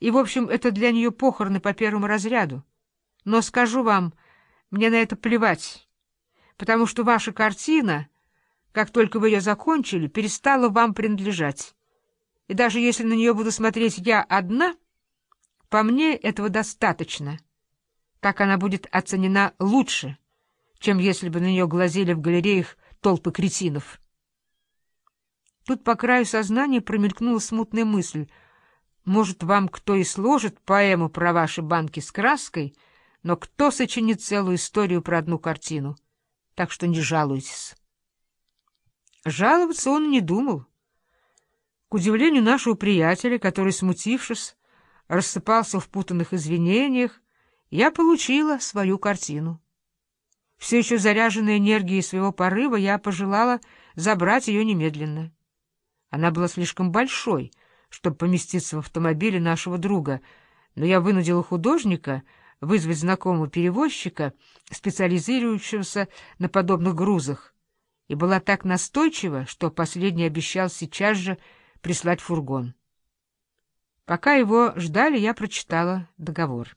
и, в общем, это для нее похороны по первому разряду. Но скажу вам, мне на это плевать, потому что ваша картина, как только вы ее закончили, перестала вам принадлежать. И даже если на нее буду смотреть я одна, по мне этого достаточно. Так она будет оценена лучше, чем если бы на нее глазели в галереях толпы кретинов». Тут по краю сознания промелькнула смутная мысль. Может, вам кто и сложит поэму про ваши банки с краской, но кто сочинит целую историю про одну картину? Так что не жалуйтесь. Жаловаться он не думал. К удивлению нашего приятеля, который, смутившись, рассыпался в путанных извинениях, я получила свою картину. Все еще заряженная энергией своего порыва, я пожелала забрать ее немедленно. Она была слишком большой, чтобы поместиться в автомобиле нашего друга, но я вынудила художника вызвать знакомого перевозчика, специализирующегося на подобных грузах, и была так настойчива, что последний обещал сейчас же прислать фургон. Пока его ждали, я прочитала договор.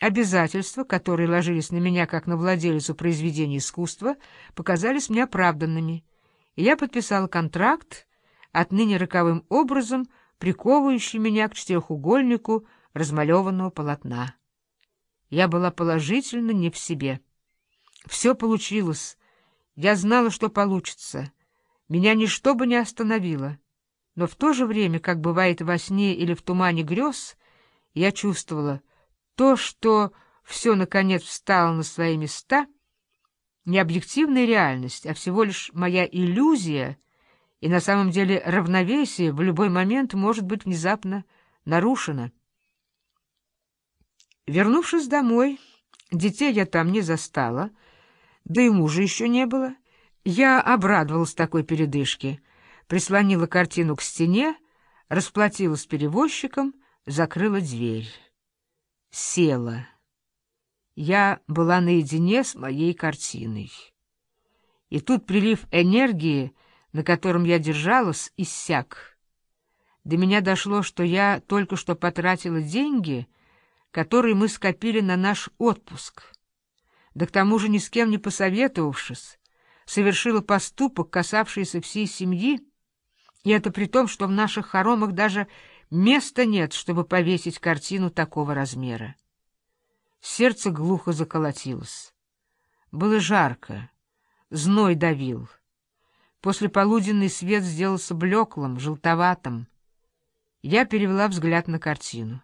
Обязательства, которые ложились на меня как на владелицу произведения искусства, показались мне оправданными, и я подписала контракт, отныне роковым образом приковывающий меня к четырехугольнику размалеванного полотна. Я была положительно не в себе. Все получилось. Я знала, что получится. Меня ничто бы не остановило. Но в то же время, как бывает во сне или в тумане грез, я чувствовала то, что все, наконец, встало на свои места, не объективная реальность, а всего лишь моя иллюзия — и на самом деле равновесие в любой момент может быть внезапно нарушено. Вернувшись домой, детей я там не застала, да и мужа еще не было. Я обрадовалась такой передышке, прислонила картину к стене, расплатилась с перевозчиком, закрыла дверь. Села. Я была наедине с моей картиной. И тут прилив энергии — на котором я держалась, иссяк. До меня дошло, что я только что потратила деньги, которые мы скопили на наш отпуск. Да к тому же ни с кем не посоветовавшись, совершила поступок, касавшийся всей семьи, и это при том, что в наших хоромах даже места нет, чтобы повесить картину такого размера. Сердце глухо заколотилось. Было жарко, зной давил. После полуденный свет сделался блеклым, желтоватым. Я перевела взгляд на картину.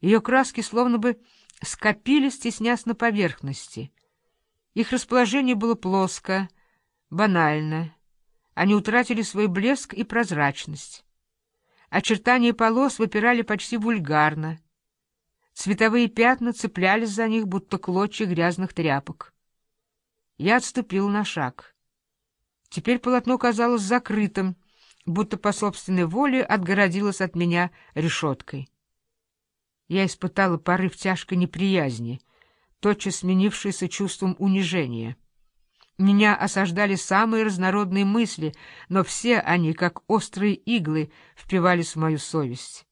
Ее краски словно бы скопились, стеснясь на поверхности. Их расположение было плоско, банально. Они утратили свой блеск и прозрачность. Очертания полос выпирали почти вульгарно. Цветовые пятна цеплялись за них, будто клочья грязных тряпок. Я отступил на шаг — Теперь полотно казалось закрытым, будто по собственной воле отгородилось от меня решеткой. Я испытала порыв тяжкой неприязни, тотчас сменившийся чувством унижения. Меня осаждали самые разнородные мысли, но все они, как острые иглы, впивались в мою совесть.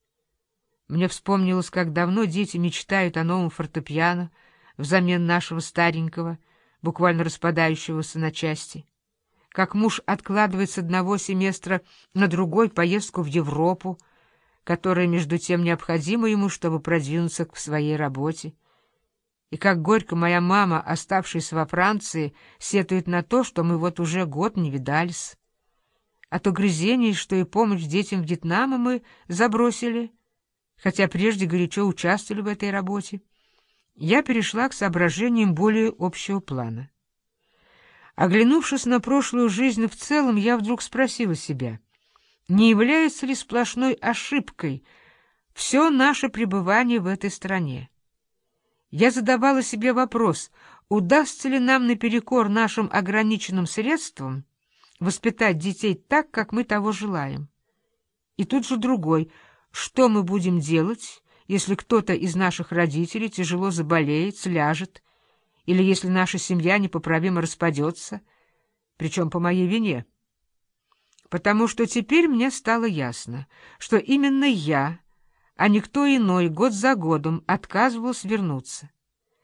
Мне вспомнилось, как давно дети мечтают о новом фортепиано взамен нашего старенького, буквально распадающегося на части как муж откладывает с одного семестра на другой поездку в Европу, которая, между тем, необходима ему, чтобы продвинуться в своей работе. И как горько моя мама, оставшаяся во Франции, сетует на то, что мы вот уже год не видались. От угрызений, что и помощь детям Вьетнама мы забросили, хотя прежде горячо участвовали в этой работе, я перешла к соображениям более общего плана. Оглянувшись на прошлую жизнь в целом, я вдруг спросила себя, не является ли сплошной ошибкой все наше пребывание в этой стране. Я задавала себе вопрос, удастся ли нам наперекор нашим ограниченным средствам воспитать детей так, как мы того желаем. И тут же другой, что мы будем делать, если кто-то из наших родителей тяжело заболеет, сляжет, или если наша семья непоправимо распадется, причем по моей вине. Потому что теперь мне стало ясно, что именно я а никто иной год за годом отказывался вернуться.